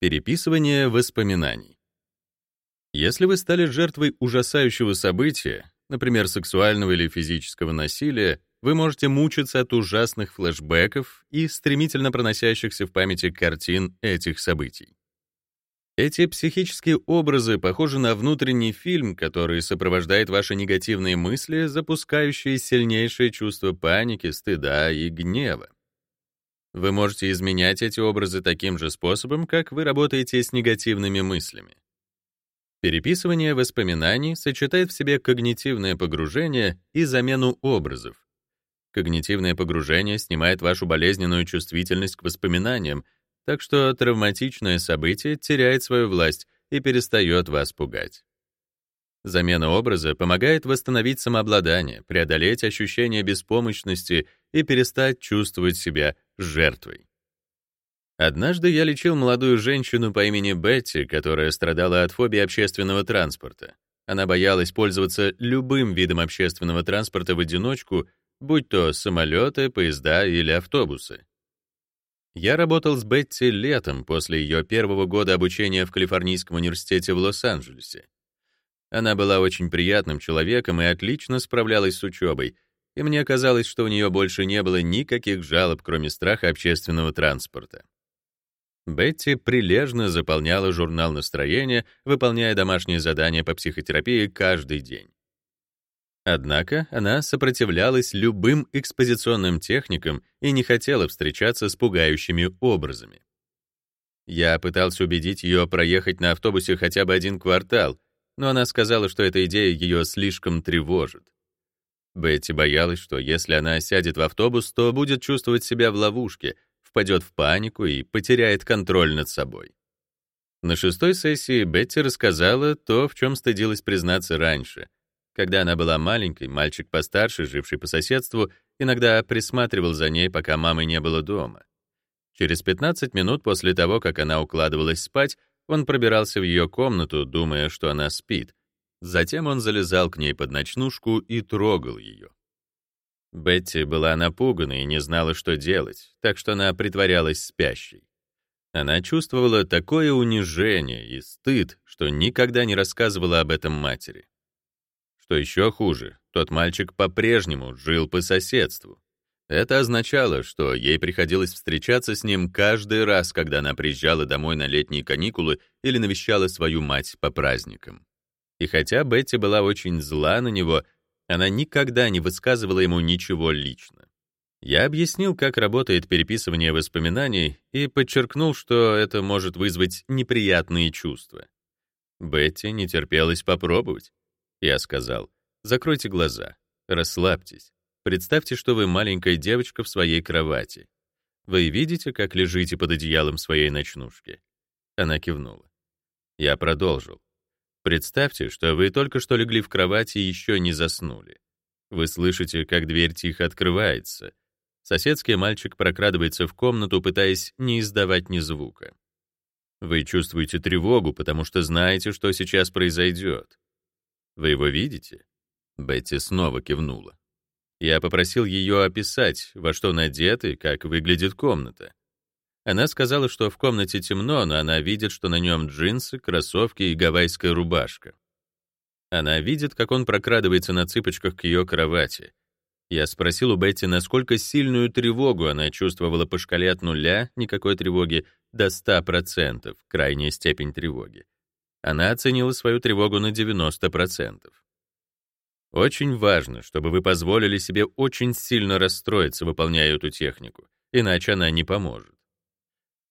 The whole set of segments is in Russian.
Переписывание воспоминаний. Если вы стали жертвой ужасающего события, например, сексуального или физического насилия, вы можете мучиться от ужасных флешбеков и стремительно проносящихся в памяти картин этих событий. Эти психические образы похожи на внутренний фильм, который сопровождает ваши негативные мысли, запускающие сильнейшее чувство паники, стыда и гнева. Вы можете изменять эти образы таким же способом, как вы работаете с негативными мыслями. Переписывание воспоминаний сочетает в себе когнитивное погружение и замену образов. Когнитивное погружение снимает вашу болезненную чувствительность к воспоминаниям, так что травматичное событие теряет свою власть и перестает вас пугать. Замена образа помогает восстановить самообладание, преодолеть ощущение беспомощности и перестать чувствовать себя жертвой. Однажды я лечил молодую женщину по имени Бетти, которая страдала от фобии общественного транспорта. Она боялась пользоваться любым видом общественного транспорта в одиночку, будь то самолеты, поезда или автобусы. Я работал с Бетти летом после ее первого года обучения в Калифорнийском университете в Лос-Анджелесе. Она была очень приятным человеком и отлично справлялась с учебой, и мне казалось, что у нее больше не было никаких жалоб, кроме страха общественного транспорта. Бетти прилежно заполняла журнал настроения, выполняя домашние задания по психотерапии каждый день. Однако она сопротивлялась любым экспозиционным техникам и не хотела встречаться с пугающими образами. Я пытался убедить ее проехать на автобусе хотя бы один квартал, но она сказала, что эта идея ее слишком тревожит. Бетти боялась, что если она сядет в автобус, то будет чувствовать себя в ловушке, впадет в панику и потеряет контроль над собой. На шестой сессии Бетти рассказала то, в чем стыдилась признаться раньше — когда она была маленькой, мальчик постарше, живший по соседству, иногда присматривал за ней, пока мамы не было дома. Через 15 минут после того, как она укладывалась спать, он пробирался в ее комнату, думая, что она спит. Затем он залезал к ней под ночнушку и трогал ее. Бетти была напугана и не знала, что делать, так что она притворялась спящей. Она чувствовала такое унижение и стыд, что никогда не рассказывала об этом матери. Что еще хуже, тот мальчик по-прежнему жил по соседству. Это означало, что ей приходилось встречаться с ним каждый раз, когда она приезжала домой на летние каникулы или навещала свою мать по праздникам. И хотя Бетти была очень зла на него, она никогда не высказывала ему ничего лично. Я объяснил, как работает переписывание воспоминаний, и подчеркнул, что это может вызвать неприятные чувства. Бетти не терпелось попробовать. Я сказал, закройте глаза, расслабьтесь. Представьте, что вы маленькая девочка в своей кровати. Вы видите, как лежите под одеялом своей ночнушки? Она кивнула. Я продолжил. Представьте, что вы только что легли в кровати и еще не заснули. Вы слышите, как дверь тихо открывается. Соседский мальчик прокрадывается в комнату, пытаясь не издавать ни звука. Вы чувствуете тревогу, потому что знаете, что сейчас произойдет. Вы его видите?» Бетти снова кивнула. Я попросил ее описать, во что надет и как выглядит комната. Она сказала, что в комнате темно, но она видит, что на нем джинсы, кроссовки и гавайская рубашка. Она видит, как он прокрадывается на цыпочках к ее кровати. Я спросил у Бетти, насколько сильную тревогу она чувствовала по шкале от нуля, никакой тревоги, до 100%, крайняя степень тревоги. Она оценила свою тревогу на 90%. Очень важно, чтобы вы позволили себе очень сильно расстроиться, выполняя эту технику, иначе она не поможет.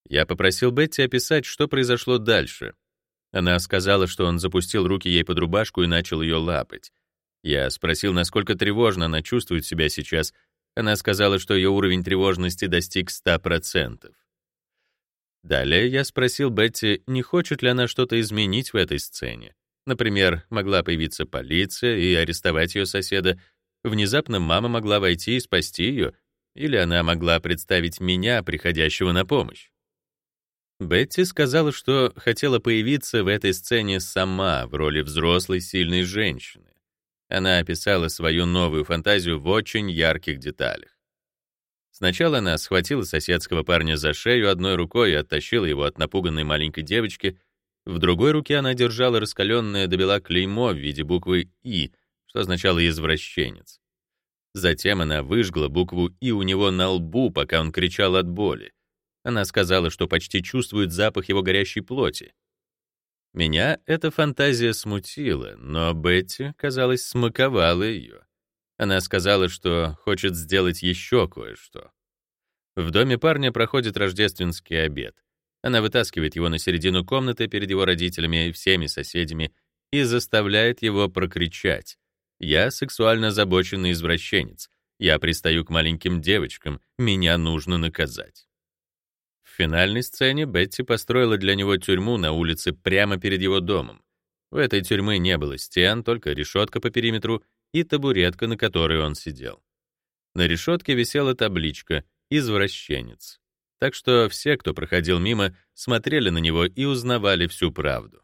Я попросил Бетти описать, что произошло дальше. Она сказала, что он запустил руки ей под рубашку и начал ее лапать. Я спросил, насколько тревожно она чувствует себя сейчас. Она сказала, что ее уровень тревожности достиг 100%. Далее я спросил Бетти, не хочет ли она что-то изменить в этой сцене. Например, могла появиться полиция и арестовать ее соседа. Внезапно мама могла войти и спасти ее, или она могла представить меня, приходящего на помощь. Бетти сказала, что хотела появиться в этой сцене сама в роли взрослой сильной женщины. Она описала свою новую фантазию в очень ярких деталях. Сначала она схватила соседского парня за шею одной рукой и оттащила его от напуганной маленькой девочки. В другой руке она держала раскаленное до бела клеймо в виде буквы «И», что означало «извращенец». Затем она выжгла букву «И» у него на лбу, пока он кричал от боли. Она сказала, что почти чувствует запах его горящей плоти. Меня эта фантазия смутила, но Бетти, казалось, смаковала ее. Она сказала, что хочет сделать еще кое-что. В доме парня проходит рождественский обед. Она вытаскивает его на середину комнаты перед его родителями и всеми соседями и заставляет его прокричать. «Я сексуально забоченный извращенец. Я пристаю к маленьким девочкам. Меня нужно наказать». Финальной сцене Бетти построила для него тюрьму на улице прямо перед его домом. В этой тюрьмы не было стен, только решетка по периметру и табуретка, на которой он сидел. На решетке висела табличка «Извращенец». Так что все, кто проходил мимо, смотрели на него и узнавали всю правду.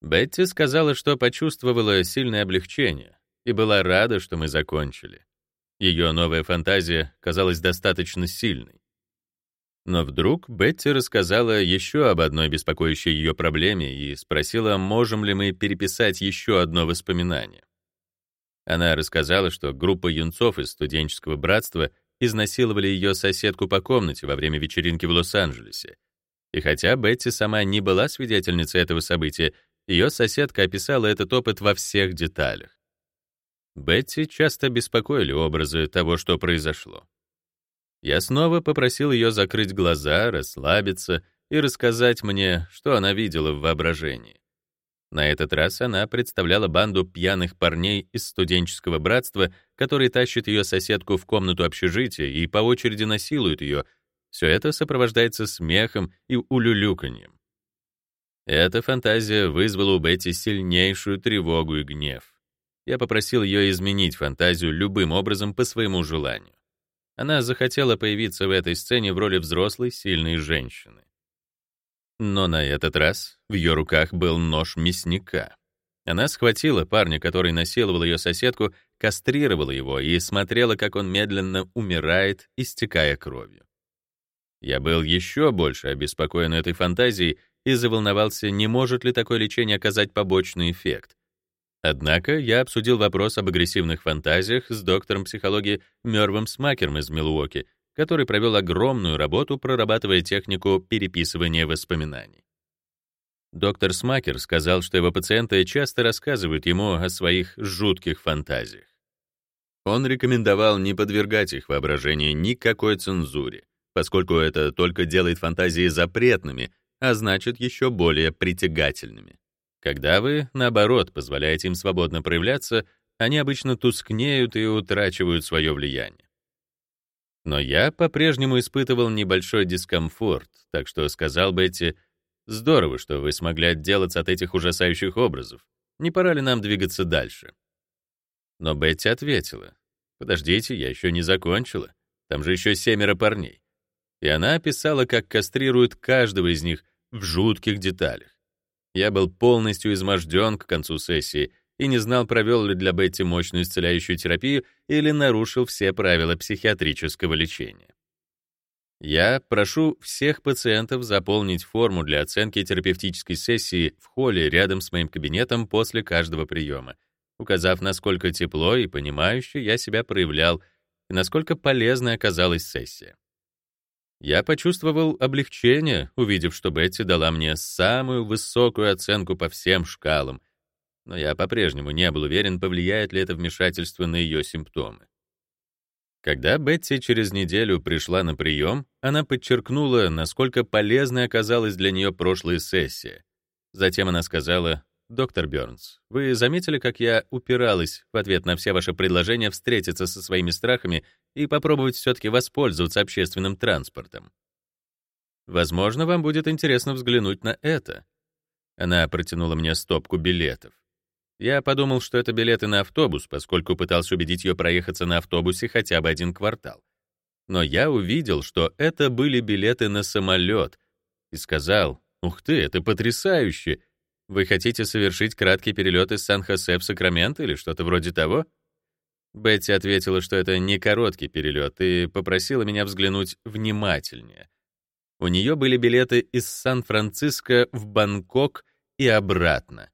Бетти сказала, что почувствовала сильное облегчение и была рада, что мы закончили. Ее новая фантазия казалась достаточно сильной. Но вдруг Бетти рассказала еще об одной беспокоящей ее проблеме и спросила, можем ли мы переписать еще одно воспоминание. Она рассказала, что группа юнцов из студенческого братства изнасиловали ее соседку по комнате во время вечеринки в Лос-Анджелесе. И хотя Бетти сама не была свидетельницей этого события, ее соседка описала этот опыт во всех деталях. Бетти часто беспокоили образы того, что произошло. Я снова попросил ее закрыть глаза, расслабиться и рассказать мне, что она видела в воображении. На этот раз она представляла банду пьяных парней из студенческого братства, которые тащат ее соседку в комнату общежития и по очереди насилуют ее. Все это сопровождается смехом и улюлюканьем. Эта фантазия вызвала у Бетти сильнейшую тревогу и гнев. Я попросил ее изменить фантазию любым образом по своему желанию. Она захотела появиться в этой сцене в роли взрослой, сильной женщины. Но на этот раз в ее руках был нож мясника. Она схватила парня, который насиловал ее соседку, кастрировала его и смотрела, как он медленно умирает, истекая кровью. Я был еще больше обеспокоен этой фантазией и заволновался, не может ли такое лечение оказать побочный эффект. Однако я обсудил вопрос об агрессивных фантазиях с доктором психологии Мёрвом Смакером из Милуоки, который провел огромную работу, прорабатывая технику переписывания воспоминаний. Доктор Смакер сказал, что его пациенты часто рассказывают ему о своих жутких фантазиях. Он рекомендовал не подвергать их воображению никакой цензуре, поскольку это только делает фантазии запретными, а значит, еще более притягательными. Когда вы, наоборот, позволяете им свободно проявляться, они обычно тускнеют и утрачивают свое влияние. Но я по-прежнему испытывал небольшой дискомфорт, так что сказал Бетти, «Здорово, что вы смогли отделаться от этих ужасающих образов. Не пора ли нам двигаться дальше?» Но Бетти ответила, «Подождите, я еще не закончила. Там же еще семеро парней». И она описала, как кастрируют каждого из них в жутких деталях. Я был полностью изможден к концу сессии и не знал, провел ли для Бетти мощную исцеляющую терапию или нарушил все правила психиатрического лечения. Я прошу всех пациентов заполнить форму для оценки терапевтической сессии в холле рядом с моим кабинетом после каждого приема, указав, насколько тепло и понимающе я себя проявлял и насколько полезной оказалась сессия. Я почувствовал облегчение, увидев, что Бетти дала мне самую высокую оценку по всем шкалам — но я по-прежнему не был уверен, повлияет ли это вмешательство на ее симптомы. Когда Бетти через неделю пришла на прием, она подчеркнула, насколько полезной оказалась для нее прошлая сессия. Затем она сказала, «Доктор Бёрнс, вы заметили, как я упиралась в ответ на все ваши предложения встретиться со своими страхами и попробовать все-таки воспользоваться общественным транспортом? Возможно, вам будет интересно взглянуть на это». Она протянула мне стопку билетов. Я подумал, что это билеты на автобус, поскольку пытался убедить ее проехаться на автобусе хотя бы один квартал. Но я увидел, что это были билеты на самолет, и сказал, «Ух ты, это потрясающе! Вы хотите совершить краткий перелет из Сан-Хосе в Сакраменто или что-то вроде того?» Бетти ответила, что это не короткий перелет, и попросила меня взглянуть внимательнее. У нее были билеты из Сан-Франциско в Бангкок и обратно.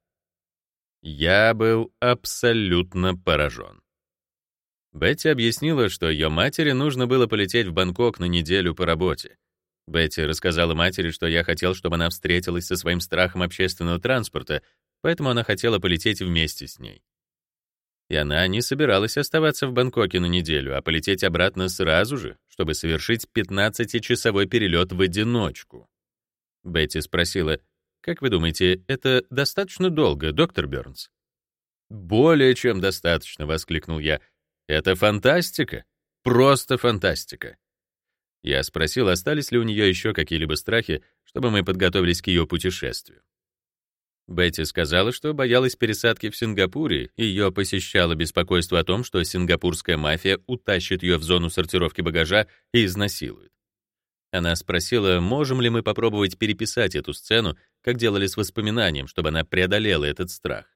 Я был абсолютно поражен. Бетти объяснила, что ее матери нужно было полететь в Бангкок на неделю по работе. Бетти рассказала матери, что я хотел, чтобы она встретилась со своим страхом общественного транспорта, поэтому она хотела полететь вместе с ней. И она не собиралась оставаться в Бангкоке на неделю, а полететь обратно сразу же, чтобы совершить 15-часовой перелет в одиночку. Бетти спросила, «Как вы думаете, это достаточно долго, доктор Бёрнс?» «Более чем достаточно», — воскликнул я. «Это фантастика! Просто фантастика!» Я спросил, остались ли у нее еще какие-либо страхи, чтобы мы подготовились к ее путешествию. Бетти сказала, что боялась пересадки в Сингапуре, и ее посещало беспокойство о том, что сингапурская мафия утащит ее в зону сортировки багажа и изнасилует. Она спросила, можем ли мы попробовать переписать эту сцену, как делали с воспоминанием, чтобы она преодолела этот страх.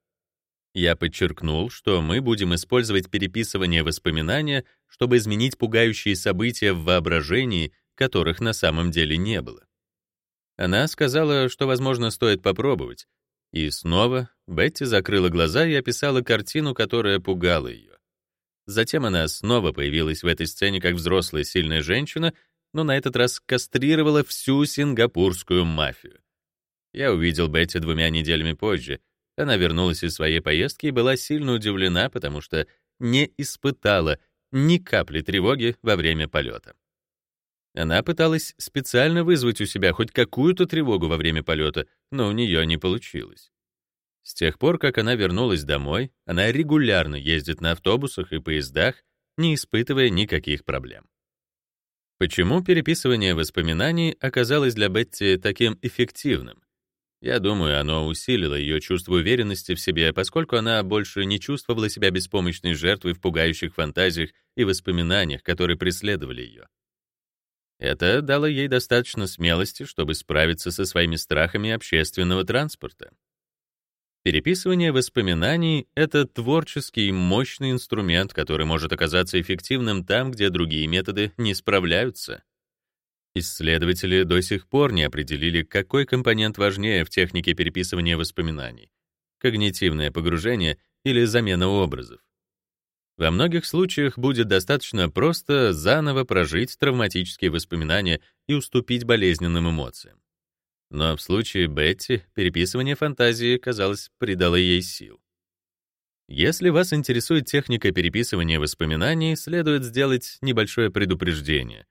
Я подчеркнул, что мы будем использовать переписывание воспоминания, чтобы изменить пугающие события в воображении, которых на самом деле не было. Она сказала, что, возможно, стоит попробовать, и снова Бетти закрыла глаза и описала картину, которая пугала ее. Затем она снова появилась в этой сцене как взрослая сильная женщина, но на этот раз кастрировала всю сингапурскую мафию. Я увидел Бетти двумя неделями позже. Она вернулась из своей поездки и была сильно удивлена, потому что не испытала ни капли тревоги во время полета. Она пыталась специально вызвать у себя хоть какую-то тревогу во время полета, но у нее не получилось. С тех пор, как она вернулась домой, она регулярно ездит на автобусах и поездах, не испытывая никаких проблем. Почему переписывание воспоминаний оказалось для Бетти таким эффективным? Я думаю, оно усилило ее чувство уверенности в себе, поскольку она больше не чувствовала себя беспомощной жертвой в пугающих фантазиях и воспоминаниях, которые преследовали ее. Это дало ей достаточно смелости, чтобы справиться со своими страхами общественного транспорта. Переписывание воспоминаний — это творческий мощный инструмент, который может оказаться эффективным там, где другие методы не справляются. Исследователи до сих пор не определили, какой компонент важнее в технике переписывания воспоминаний — когнитивное погружение или замена образов. Во многих случаях будет достаточно просто заново прожить травматические воспоминания и уступить болезненным эмоциям. Но в случае Бетти переписывание фантазии, казалось, придало ей сил. Если вас интересует техника переписывания воспоминаний, следует сделать небольшое предупреждение.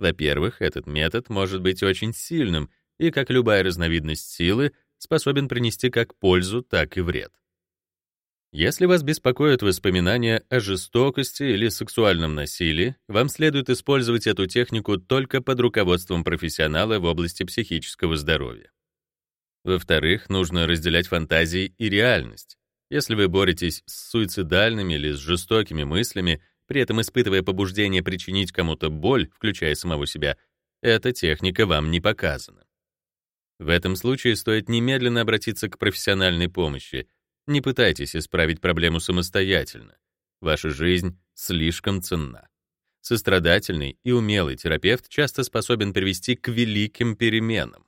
Во-первых, этот метод может быть очень сильным и, как любая разновидность силы, способен принести как пользу, так и вред. Если вас беспокоят воспоминания о жестокости или сексуальном насилии, вам следует использовать эту технику только под руководством профессионала в области психического здоровья. Во-вторых, нужно разделять фантазии и реальность. Если вы боретесь с суицидальными или с жестокими мыслями, при этом испытывая побуждение причинить кому-то боль, включая самого себя, эта техника вам не показана. В этом случае стоит немедленно обратиться к профессиональной помощи — не пытайтесь исправить проблему самостоятельно. Ваша жизнь слишком ценна. Сострадательный и умелый терапевт часто способен привести к великим переменам.